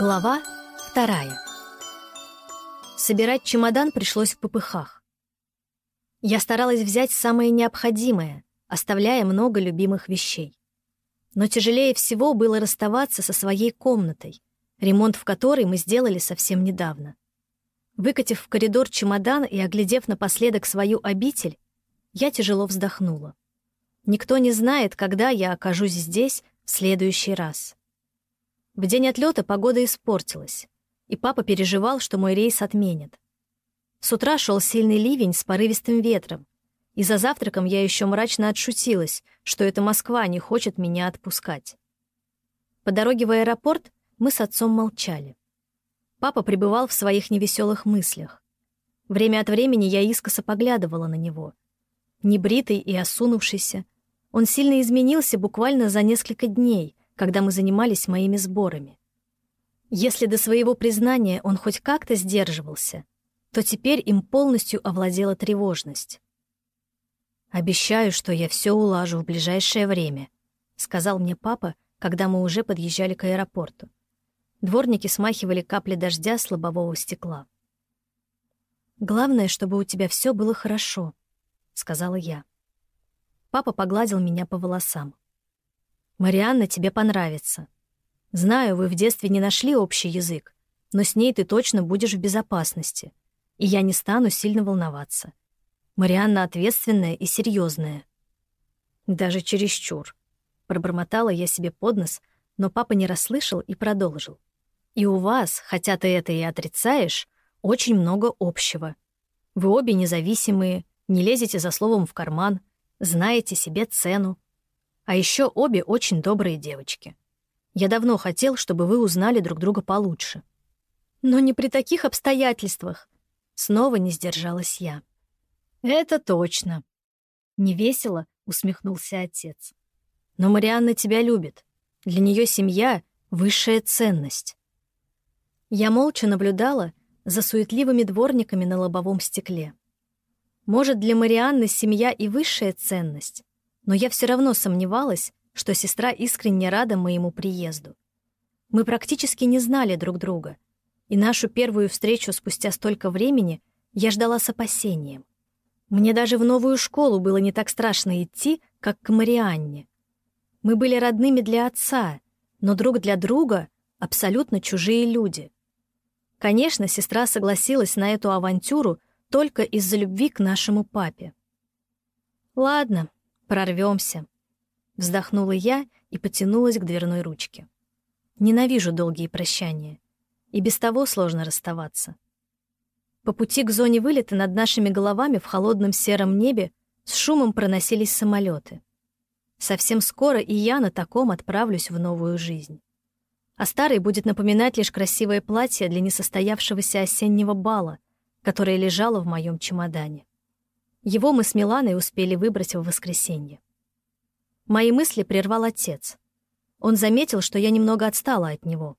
Глава вторая. Собирать чемодан пришлось в попыхах. Я старалась взять самое необходимое, оставляя много любимых вещей. Но тяжелее всего было расставаться со своей комнатой, ремонт в которой мы сделали совсем недавно. Выкатив в коридор чемодан и оглядев напоследок свою обитель, я тяжело вздохнула. Никто не знает, когда я окажусь здесь в следующий раз. В день отлета погода испортилась, и папа переживал, что мой рейс отменят. С утра шел сильный ливень с порывистым ветром, и за завтраком я еще мрачно отшутилась, что это Москва не хочет меня отпускать. По дороге в аэропорт мы с отцом молчали. Папа пребывал в своих невеселых мыслях. Время от времени я искоса поглядывала на него. Небритый и осунувшийся, он сильно изменился буквально за несколько дней, когда мы занимались моими сборами. Если до своего признания он хоть как-то сдерживался, то теперь им полностью овладела тревожность. «Обещаю, что я все улажу в ближайшее время», — сказал мне папа, когда мы уже подъезжали к аэропорту. Дворники смахивали капли дождя с лобового стекла. «Главное, чтобы у тебя все было хорошо», — сказала я. Папа погладил меня по волосам. Марианна тебе понравится. Знаю, вы в детстве не нашли общий язык, но с ней ты точно будешь в безопасности, и я не стану сильно волноваться. Марианна ответственная и серьезная. Даже чересчур. Пробормотала я себе под нос, но папа не расслышал и продолжил. И у вас, хотя ты это и отрицаешь, очень много общего. Вы обе независимые, не лезете за словом в карман, знаете себе цену, а еще обе очень добрые девочки. Я давно хотел, чтобы вы узнали друг друга получше. Но не при таких обстоятельствах. Снова не сдержалась я. Это точно. Невесело усмехнулся отец. Но Марианна тебя любит. Для нее семья — высшая ценность. Я молча наблюдала за суетливыми дворниками на лобовом стекле. Может, для Марианны семья и высшая ценность, но я все равно сомневалась, что сестра искренне рада моему приезду. Мы практически не знали друг друга, и нашу первую встречу спустя столько времени я ждала с опасением. Мне даже в новую школу было не так страшно идти, как к Марианне. Мы были родными для отца, но друг для друга абсолютно чужие люди. Конечно, сестра согласилась на эту авантюру только из-за любви к нашему папе. Ладно, Прорвемся. Вздохнула я и потянулась к дверной ручке. Ненавижу долгие прощания. И без того сложно расставаться. По пути к зоне вылета над нашими головами в холодном сером небе с шумом проносились самолеты. Совсем скоро и я на таком отправлюсь в новую жизнь. А старый будет напоминать лишь красивое платье для несостоявшегося осеннего бала, которое лежало в моем чемодане. Его мы с Миланой успели выбрать в воскресенье. Мои мысли прервал отец. Он заметил, что я немного отстала от него.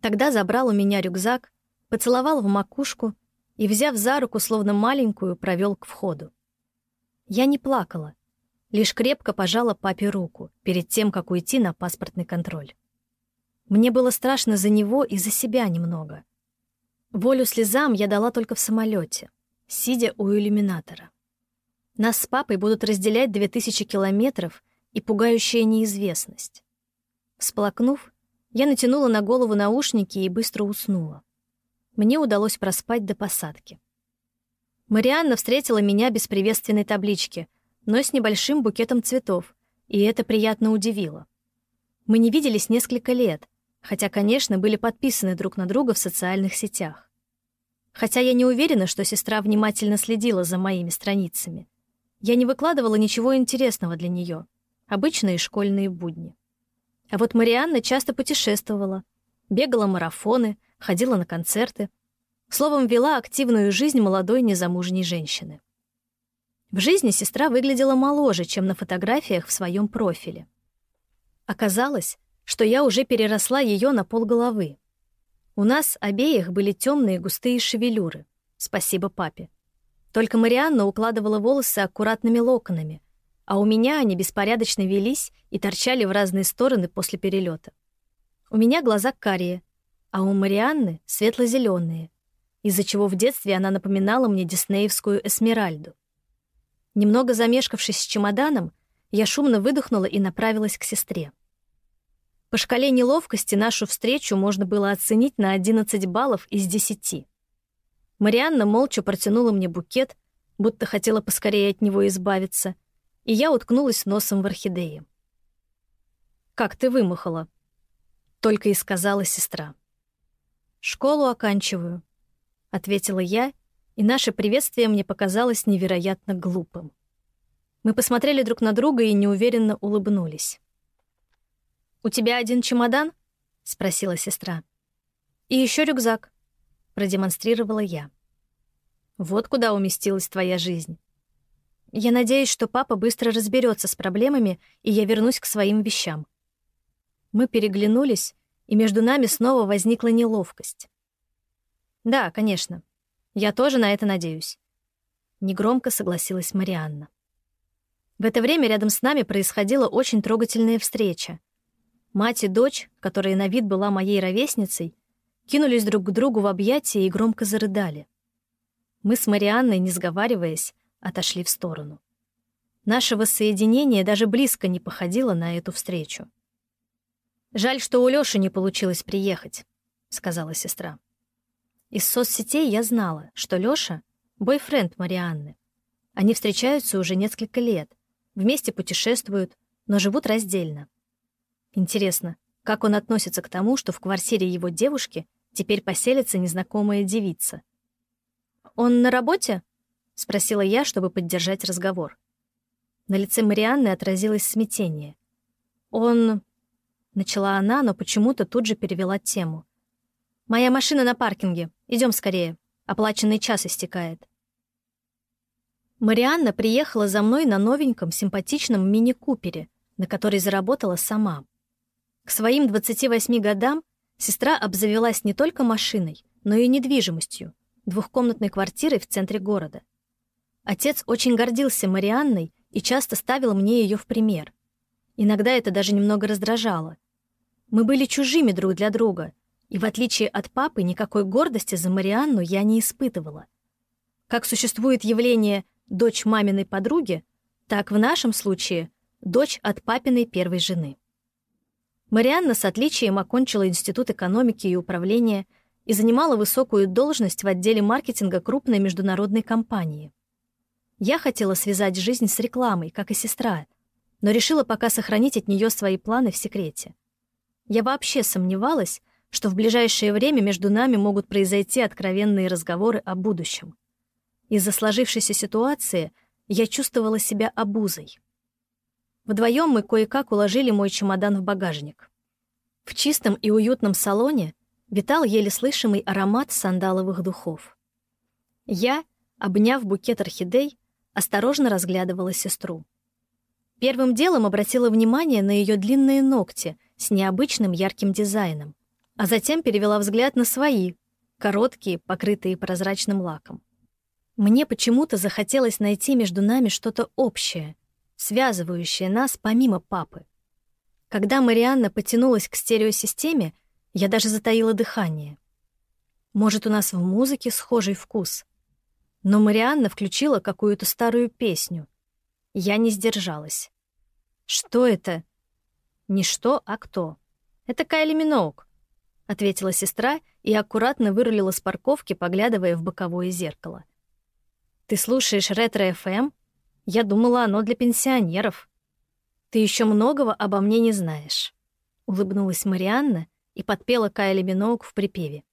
Тогда забрал у меня рюкзак, поцеловал в макушку и, взяв за руку, словно маленькую, провел к входу. Я не плакала, лишь крепко пожала папе руку перед тем, как уйти на паспортный контроль. Мне было страшно за него и за себя немного. Волю слезам я дала только в самолете — сидя у иллюминатора. Нас с папой будут разделять две тысячи километров и пугающая неизвестность. Всплакнув, я натянула на голову наушники и быстро уснула. Мне удалось проспать до посадки. Марианна встретила меня без приветственной таблички, но с небольшим букетом цветов, и это приятно удивило. Мы не виделись несколько лет, хотя, конечно, были подписаны друг на друга в социальных сетях. Хотя я не уверена, что сестра внимательно следила за моими страницами. Я не выкладывала ничего интересного для нее. Обычные школьные будни. А вот Марианна часто путешествовала, бегала марафоны, ходила на концерты. Словом, вела активную жизнь молодой незамужней женщины. В жизни сестра выглядела моложе, чем на фотографиях в своем профиле. Оказалось, что я уже переросла ее на полголовы. У нас обеих были темные густые шевелюры. Спасибо папе. Только Марианна укладывала волосы аккуратными локонами, а у меня они беспорядочно велись и торчали в разные стороны после перелета. У меня глаза карие, а у Марианны — светло-зеленые, из-за чего в детстве она напоминала мне диснеевскую Эсмеральду. Немного замешкавшись с чемоданом, я шумно выдохнула и направилась к сестре. По шкале неловкости нашу встречу можно было оценить на 11 баллов из 10. Марианна молча протянула мне букет, будто хотела поскорее от него избавиться, и я уткнулась носом в орхидеи. «Как ты вымахала?» — только и сказала сестра. «Школу оканчиваю», — ответила я, и наше приветствие мне показалось невероятно глупым. Мы посмотрели друг на друга и неуверенно улыбнулись. «У тебя один чемодан?» — спросила сестра. «И еще рюкзак», — продемонстрировала я. «Вот куда уместилась твоя жизнь. Я надеюсь, что папа быстро разберется с проблемами, и я вернусь к своим вещам». Мы переглянулись, и между нами снова возникла неловкость. «Да, конечно. Я тоже на это надеюсь», — негромко согласилась Марианна. В это время рядом с нами происходила очень трогательная встреча — Мать и дочь, которая на вид была моей ровесницей, кинулись друг к другу в объятия и громко зарыдали. Мы с Марианной, не сговариваясь, отошли в сторону. Наше воссоединение даже близко не походило на эту встречу. «Жаль, что у Лёши не получилось приехать», — сказала сестра. Из соцсетей я знала, что Лёша — бойфренд Марианны. Они встречаются уже несколько лет, вместе путешествуют, но живут раздельно. Интересно, как он относится к тому, что в квартире его девушки теперь поселится незнакомая девица? «Он на работе?» — спросила я, чтобы поддержать разговор. На лице Марианны отразилось смятение. «Он...» — начала она, но почему-то тут же перевела тему. «Моя машина на паркинге. Идем скорее. Оплаченный час истекает». Марианна приехала за мной на новеньком симпатичном мини-купере, на который заработала сама. К своим 28 годам сестра обзавелась не только машиной, но и недвижимостью, двухкомнатной квартирой в центре города. Отец очень гордился Марианной и часто ставил мне ее в пример. Иногда это даже немного раздражало. Мы были чужими друг для друга, и в отличие от папы никакой гордости за Марианну я не испытывала. Как существует явление «дочь маминой подруги», так в нашем случае «дочь от папиной первой жены». Марианна с отличием окончила Институт экономики и управления и занимала высокую должность в отделе маркетинга крупной международной компании. Я хотела связать жизнь с рекламой, как и сестра, но решила пока сохранить от нее свои планы в секрете. Я вообще сомневалась, что в ближайшее время между нами могут произойти откровенные разговоры о будущем. Из-за сложившейся ситуации я чувствовала себя обузой. Вдвоем мы кое-как уложили мой чемодан в багажник. В чистом и уютном салоне витал еле слышимый аромат сандаловых духов. Я, обняв букет орхидей, осторожно разглядывала сестру. Первым делом обратила внимание на ее длинные ногти с необычным ярким дизайном, а затем перевела взгляд на свои, короткие, покрытые прозрачным лаком. Мне почему-то захотелось найти между нами что-то общее, связывающее нас помимо папы. Когда Марианна потянулась к стереосистеме, я даже затаила дыхание. Может, у нас в музыке схожий вкус. Но Марианна включила какую-то старую песню. Я не сдержалась. Что это? Не что, а кто. Это Кайли Миноук, ответила сестра и аккуратно вырулила с парковки, поглядывая в боковое зеркало. Ты слушаешь ретро-ФМ? Я думала, оно для пенсионеров. Ты еще многого обо мне не знаешь. Улыбнулась Марианна и подпела Кайли Миноук в припеве.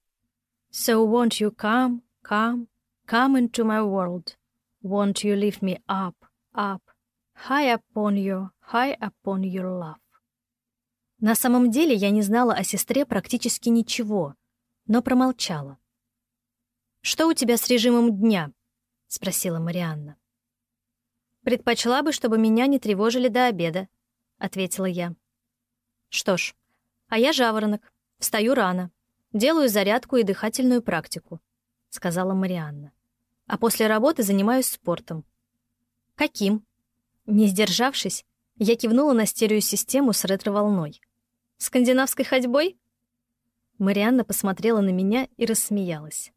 So won't you come, come, come into my world? Won't you lift me up, up, high upon your, high upon your love? На самом деле я не знала о сестре практически ничего, но промолчала. «Что у тебя с режимом дня?» — спросила Марианна. «Предпочла бы, чтобы меня не тревожили до обеда», — ответила я. «Что ж, а я жаворонок, встаю рано, делаю зарядку и дыхательную практику», — сказала Марианна. «А после работы занимаюсь спортом». «Каким?» Не сдержавшись, я кивнула на стереосистему с ретро-волной. «Скандинавской ходьбой?» Марианна посмотрела на меня и рассмеялась.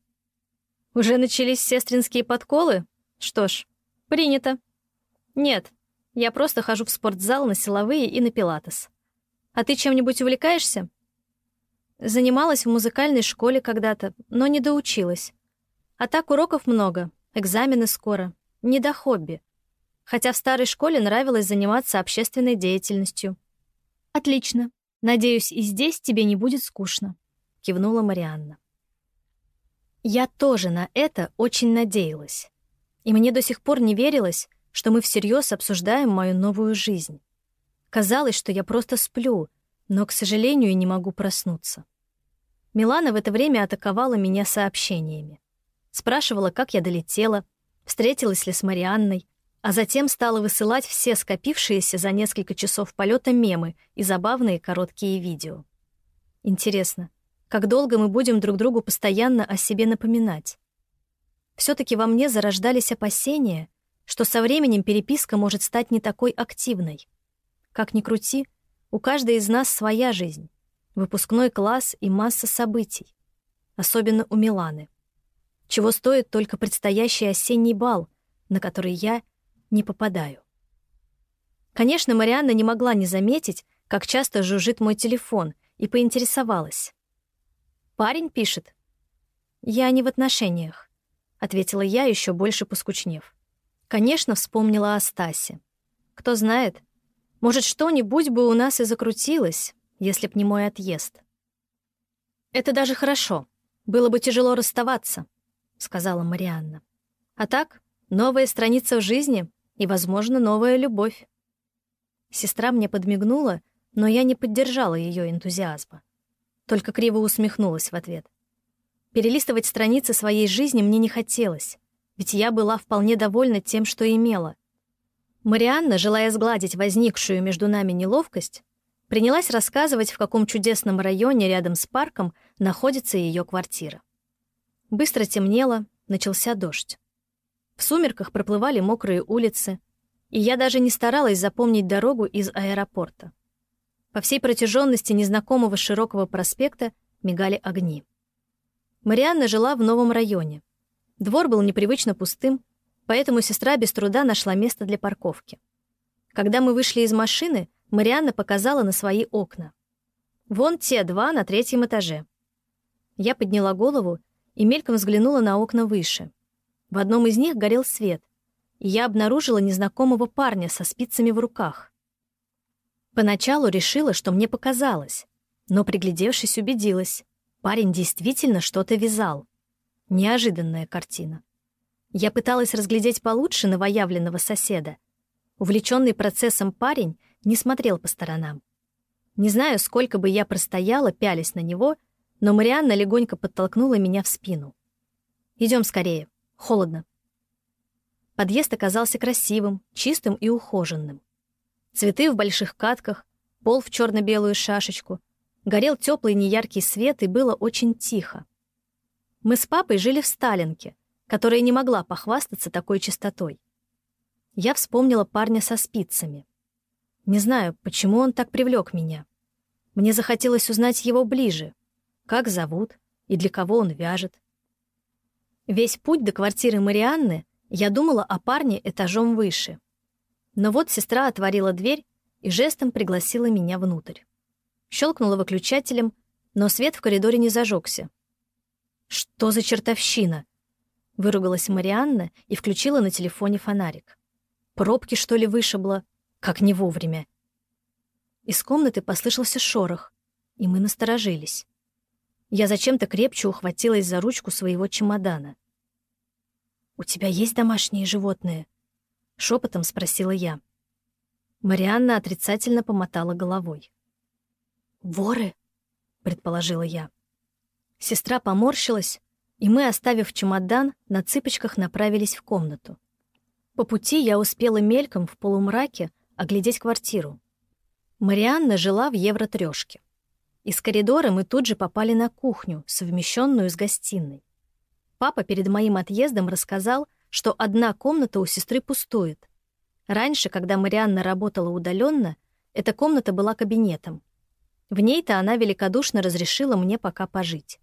«Уже начались сестринские подколы? Что ж, принято. Нет, я просто хожу в спортзал на силовые и на пилатес. А ты чем-нибудь увлекаешься?» Занималась в музыкальной школе когда-то, но не доучилась. А так уроков много, экзамены скоро. Не до хобби. Хотя в старой школе нравилось заниматься общественной деятельностью. «Отлично. Надеюсь, и здесь тебе не будет скучно», — кивнула Марианна. Я тоже на это очень надеялась. И мне до сих пор не верилось, что мы всерьез обсуждаем мою новую жизнь. Казалось, что я просто сплю, но, к сожалению, не могу проснуться. Милана в это время атаковала меня сообщениями. Спрашивала, как я долетела, встретилась ли с Марианной, а затем стала высылать все скопившиеся за несколько часов полета мемы и забавные короткие видео. Интересно, как долго мы будем друг другу постоянно о себе напоминать? все таки во мне зарождались опасения, что со временем переписка может стать не такой активной. Как ни крути, у каждой из нас своя жизнь, выпускной класс и масса событий, особенно у Миланы. Чего стоит только предстоящий осенний бал, на который я не попадаю. Конечно, Марианна не могла не заметить, как часто жужжит мой телефон, и поинтересовалась. «Парень пишет?» «Я не в отношениях», — ответила я, еще больше поскучнев. Конечно, вспомнила о Стасе. Кто знает, может, что-нибудь бы у нас и закрутилось, если б не мой отъезд. «Это даже хорошо. Было бы тяжело расставаться», — сказала Марианна. «А так, новая страница в жизни и, возможно, новая любовь». Сестра мне подмигнула, но я не поддержала ее энтузиазма. Только криво усмехнулась в ответ. Перелистывать страницы своей жизни мне не хотелось, ведь я была вполне довольна тем, что имела. Марианна, желая сгладить возникшую между нами неловкость, принялась рассказывать, в каком чудесном районе рядом с парком находится ее квартира. Быстро темнело, начался дождь. В сумерках проплывали мокрые улицы, и я даже не старалась запомнить дорогу из аэропорта. По всей протяженности незнакомого широкого проспекта мигали огни. Марианна жила в новом районе. Двор был непривычно пустым, поэтому сестра без труда нашла место для парковки. Когда мы вышли из машины, Марианна показала на свои окна. «Вон те два на третьем этаже». Я подняла голову и мельком взглянула на окна выше. В одном из них горел свет, и я обнаружила незнакомого парня со спицами в руках. Поначалу решила, что мне показалось, но, приглядевшись, убедилась. Парень действительно что-то вязал. Неожиданная картина. Я пыталась разглядеть получше новоявленного соседа. Увлеченный процессом парень — не смотрел по сторонам. Не знаю, сколько бы я простояла, пялись на него, но Марианна легонько подтолкнула меня в спину. Идем скорее. Холодно. Подъезд оказался красивым, чистым и ухоженным. Цветы в больших катках, пол в черно белую шашечку, горел теплый неяркий свет и было очень тихо. Мы с папой жили в Сталинке, которая не могла похвастаться такой чистотой. Я вспомнила парня со спицами. Не знаю, почему он так привлек меня. Мне захотелось узнать его ближе. Как зовут и для кого он вяжет. Весь путь до квартиры Марианны я думала о парне этажом выше. Но вот сестра отворила дверь и жестом пригласила меня внутрь. Щелкнула выключателем, но свет в коридоре не зажегся. «Что за чертовщина?» — выругалась Марианна и включила на телефоне фонарик. «Пробки, что ли, вышибло?» Как не вовремя. Из комнаты послышался шорох, и мы насторожились. Я зачем-то крепче ухватилась за ручку своего чемодана. «У тебя есть домашние животные?» — шепотом спросила я. Марианна отрицательно помотала головой. «Воры?» — предположила я. Сестра поморщилась, и мы, оставив чемодан, на цыпочках направились в комнату. По пути я успела мельком в полумраке оглядеть квартиру. Марианна жила в евротрёшке. Из коридора мы тут же попали на кухню, совмещенную с гостиной. Папа перед моим отъездом рассказал, что одна комната у сестры пустует. Раньше, когда Марианна работала удаленно, эта комната была кабинетом. В ней-то она великодушно разрешила мне пока пожить.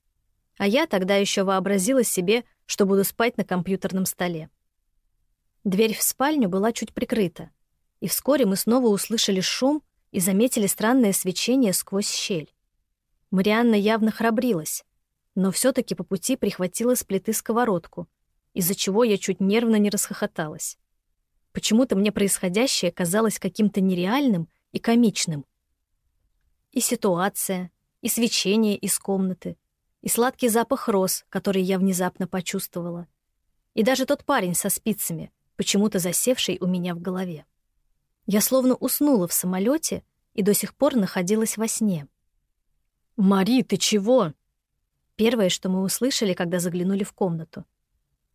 А я тогда еще вообразила себе, что буду спать на компьютерном столе. Дверь в спальню была чуть прикрыта, и вскоре мы снова услышали шум и заметили странное свечение сквозь щель. Марианна явно храбрилась, но все таки по пути прихватила с плиты сковородку, из-за чего я чуть нервно не расхохоталась. Почему-то мне происходящее казалось каким-то нереальным и комичным. И ситуация, и свечение из комнаты, и сладкий запах роз, который я внезапно почувствовала, и даже тот парень со спицами, почему-то засевший у меня в голове. Я словно уснула в самолете и до сих пор находилась во сне. «Мари, ты чего?» Первое, что мы услышали, когда заглянули в комнату.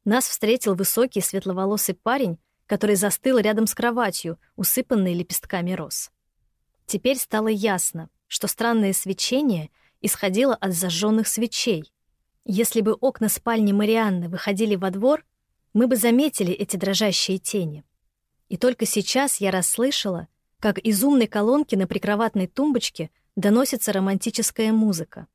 Нас встретил высокий светловолосый парень, который застыл рядом с кроватью, усыпанной лепестками роз. Теперь стало ясно, что странное свечение исходило от зажженных свечей. Если бы окна спальни Марианны выходили во двор, мы бы заметили эти дрожащие тени. И только сейчас я расслышала, как из умной колонки на прикроватной тумбочке доносится романтическая музыка.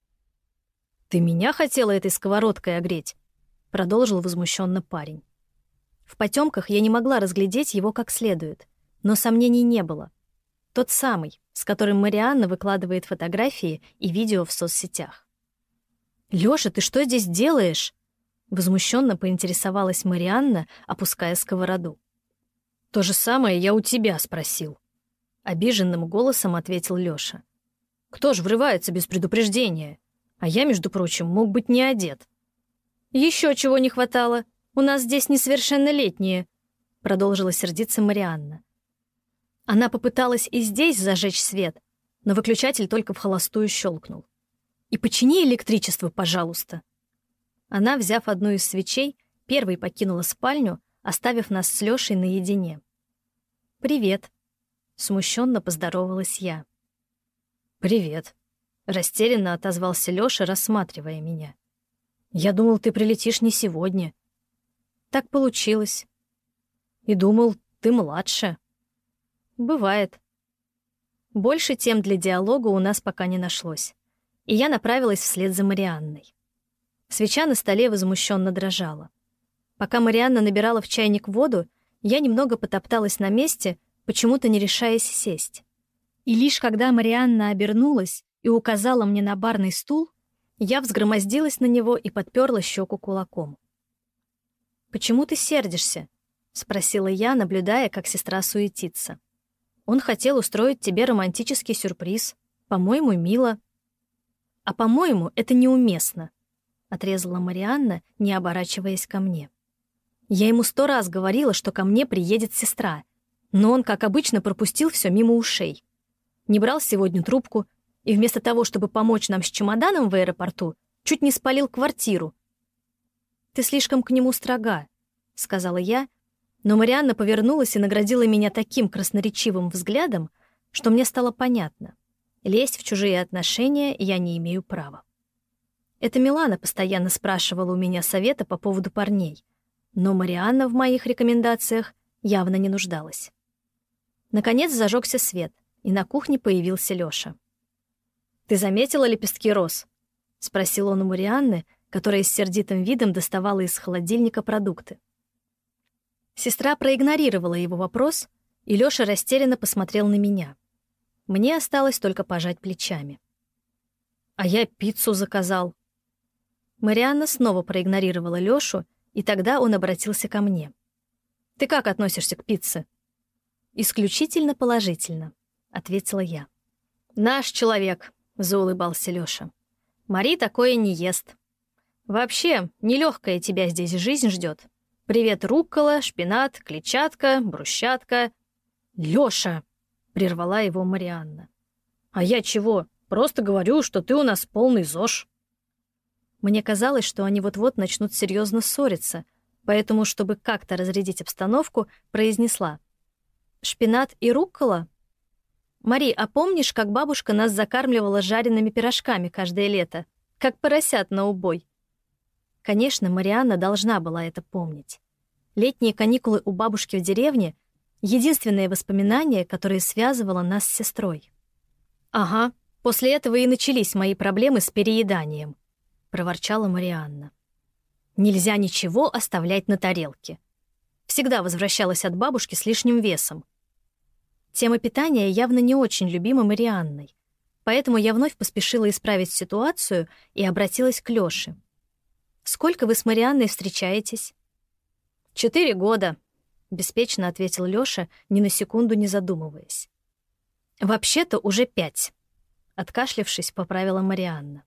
«Ты меня хотела этой сковородкой огреть?» — продолжил возмущенно парень. В потемках я не могла разглядеть его как следует, но сомнений не было. Тот самый, с которым Марианна выкладывает фотографии и видео в соцсетях. «Лёша, ты что здесь делаешь?» Возмущенно поинтересовалась Марианна, опуская сковороду. «То же самое я у тебя спросил», — обиженным голосом ответил Лёша. «Кто ж врывается без предупреждения? А я, между прочим, мог быть не одет». «Еще чего не хватало», у нас здесь несовершеннолетние», — продолжила сердиться Марианна. Она попыталась и здесь зажечь свет, но выключатель только в холостую щелкнул. «И почини электричество, пожалуйста». Она, взяв одну из свечей, первой покинула спальню, оставив нас с Лёшей наедине. «Привет», — смущенно поздоровалась я. «Привет», — растерянно отозвался Лёша, рассматривая меня. «Я думал, ты прилетишь не сегодня. Так получилось. И думал, ты младше. Бывает. Больше тем для диалога у нас пока не нашлось. И я направилась вслед за Марианной. Свеча на столе возмущенно дрожала. Пока Марианна набирала в чайник воду, я немного потопталась на месте, почему-то не решаясь сесть. И лишь когда Марианна обернулась и указала мне на барный стул, я взгромоздилась на него и подперла щеку кулаком. «Почему ты сердишься?» — спросила я, наблюдая, как сестра суетится. «Он хотел устроить тебе романтический сюрприз. По-моему, мило». «А по-моему, это неуместно», — отрезала Марианна, не оборачиваясь ко мне. Я ему сто раз говорила, что ко мне приедет сестра, но он, как обычно, пропустил все мимо ушей. Не брал сегодня трубку и вместо того, чтобы помочь нам с чемоданом в аэропорту, чуть не спалил квартиру, «Ты слишком к нему строга», — сказала я, но Марианна повернулась и наградила меня таким красноречивым взглядом, что мне стало понятно. Лезть в чужие отношения я не имею права. Это Милана постоянно спрашивала у меня совета по поводу парней, но Марианна в моих рекомендациях явно не нуждалась. Наконец зажегся свет, и на кухне появился Лёша. «Ты заметила лепестки роз?» — спросил он у Марианны, которая с сердитым видом доставала из холодильника продукты. Сестра проигнорировала его вопрос, и Лёша растерянно посмотрел на меня. Мне осталось только пожать плечами. «А я пиццу заказал». Марианна снова проигнорировала Лёшу, и тогда он обратился ко мне. «Ты как относишься к пицце?» «Исключительно положительно», — ответила я. «Наш человек», — заулыбался Лёша. «Мари такое не ест. Вообще, нелегкая тебя здесь жизнь ждет. Привет, руккола, шпинат, клетчатка, брусчатка. Лёша! прервала его Марианна. А я чего? Просто говорю, что ты у нас полный ЗОЖ. Мне казалось, что они вот-вот начнут серьезно ссориться, поэтому, чтобы как-то разрядить обстановку, произнесла. «Шпинат и руккола?» «Мари, а помнишь, как бабушка нас закармливала жареными пирожками каждое лето? Как поросят на убой?» Конечно, Марианна должна была это помнить. Летние каникулы у бабушки в деревне — единственное воспоминание, которое связывало нас с сестрой. «Ага», После этого и начались мои проблемы с перееданием, проворчала Марианна. Нельзя ничего оставлять на тарелке. Всегда возвращалась от бабушки с лишним весом. Тема питания явно не очень любима Марианной, поэтому я вновь поспешила исправить ситуацию и обратилась к Лёше. «Сколько вы с Марианной встречаетесь?» «Четыре года», — беспечно ответил Лёша, ни на секунду не задумываясь. «Вообще-то уже пять», — откашлявшись, поправила Марианна.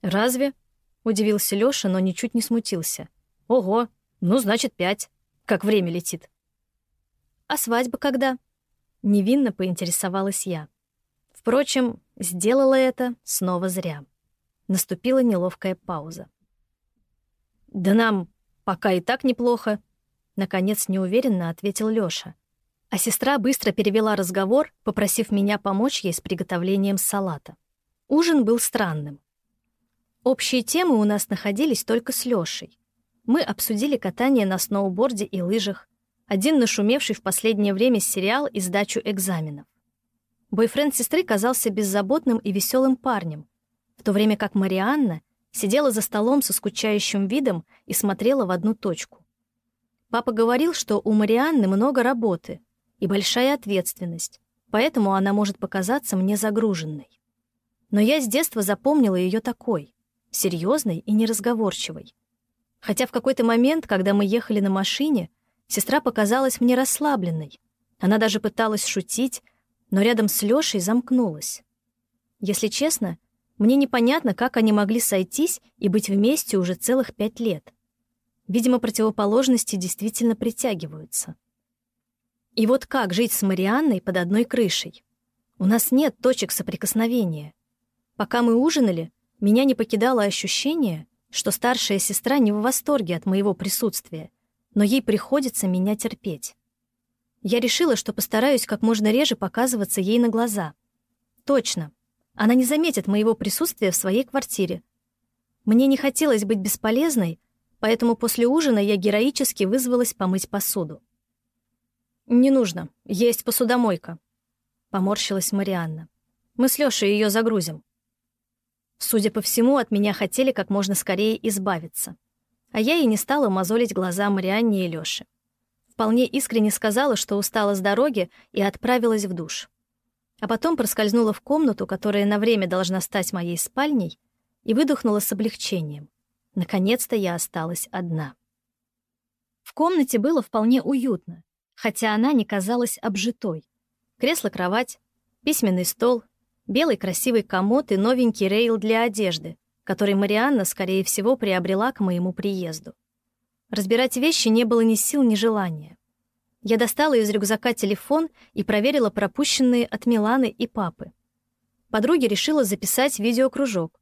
«Разве?» — удивился Лёша, но ничуть не смутился. «Ого, ну, значит, пять. Как время летит». «А свадьба когда?» Невинно поинтересовалась я. Впрочем, сделала это снова зря. Наступила неловкая пауза. «Да нам пока и так неплохо», — наконец неуверенно ответил Лёша. А сестра быстро перевела разговор, попросив меня помочь ей с приготовлением салата. Ужин был странным. Общие темы у нас находились только с Лёшей. Мы обсудили катание на сноуборде и лыжах, один нашумевший в последнее время сериал и сдачу экзаменов. Бойфренд сестры казался беззаботным и веселым парнем, в то время как Марианна сидела за столом со скучающим видом и смотрела в одну точку. Папа говорил, что у Марианны много работы и большая ответственность, поэтому она может показаться мне загруженной. Но я с детства запомнила ее такой, серьезной и неразговорчивой. Хотя в какой-то момент, когда мы ехали на машине, Сестра показалась мне расслабленной. Она даже пыталась шутить, но рядом с Лёшей замкнулась. Если честно, мне непонятно, как они могли сойтись и быть вместе уже целых пять лет. Видимо, противоположности действительно притягиваются. И вот как жить с Марианной под одной крышей? У нас нет точек соприкосновения. Пока мы ужинали, меня не покидало ощущение, что старшая сестра не в восторге от моего присутствия — но ей приходится меня терпеть. Я решила, что постараюсь как можно реже показываться ей на глаза. Точно, она не заметит моего присутствия в своей квартире. Мне не хотелось быть бесполезной, поэтому после ужина я героически вызвалась помыть посуду. «Не нужно, есть посудомойка», — поморщилась Марианна. «Мы с Лёшей её загрузим». Судя по всему, от меня хотели как можно скорее избавиться а я и не стала мозолить глаза Марианне и Лёше. Вполне искренне сказала, что устала с дороги и отправилась в душ. А потом проскользнула в комнату, которая на время должна стать моей спальней, и выдохнула с облегчением. Наконец-то я осталась одна. В комнате было вполне уютно, хотя она не казалась обжитой. Кресло-кровать, письменный стол, белый красивый комод и новенький рейл для одежды, который Марианна, скорее всего, приобрела к моему приезду. Разбирать вещи не было ни сил, ни желания. Я достала из рюкзака телефон и проверила пропущенные от Миланы и папы. Подруга решила записать видеокружок.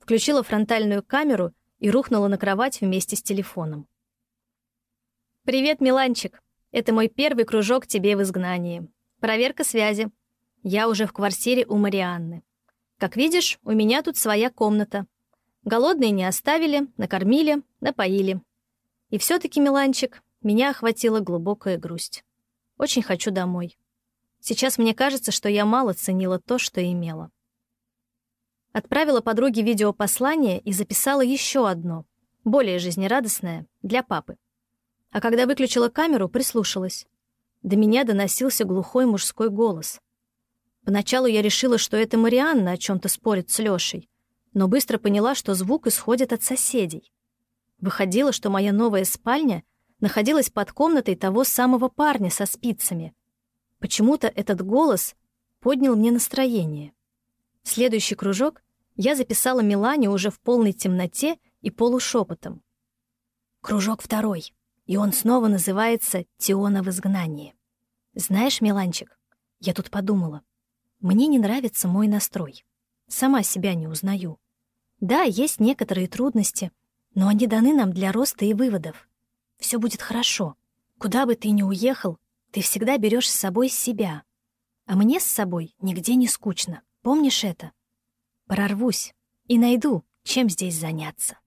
Включила фронтальную камеру и рухнула на кровать вместе с телефоном. «Привет, Миланчик. Это мой первый кружок тебе в изгнании. Проверка связи. Я уже в квартире у Марианны. Как видишь, у меня тут своя комната. Голодные не оставили, накормили, напоили. И все-таки, Миланчик, меня охватила глубокая грусть. Очень хочу домой. Сейчас мне кажется, что я мало ценила то, что имела. Отправила подруге видеопослание и записала еще одно, более жизнерадостное, для папы. А когда выключила камеру, прислушалась. До меня доносился глухой мужской голос. Поначалу я решила, что это Марианна о чем-то спорит с Лешей, но быстро поняла, что звук исходит от соседей. Выходило, что моя новая спальня находилась под комнатой того самого парня со спицами. Почему-то этот голос поднял мне настроение. Следующий кружок я записала Милане уже в полной темноте и полушепотом. Кружок второй, и он снова называется «Теона в изгнании». Знаешь, Миланчик, я тут подумала — мне не нравится мой настрой. Сама себя не узнаю. Да, есть некоторые трудности, но они даны нам для роста и выводов. Все будет хорошо. Куда бы ты ни уехал, ты всегда берешь с собой себя. А мне с собой нигде не скучно. Помнишь это? Прорвусь и найду, чем здесь заняться.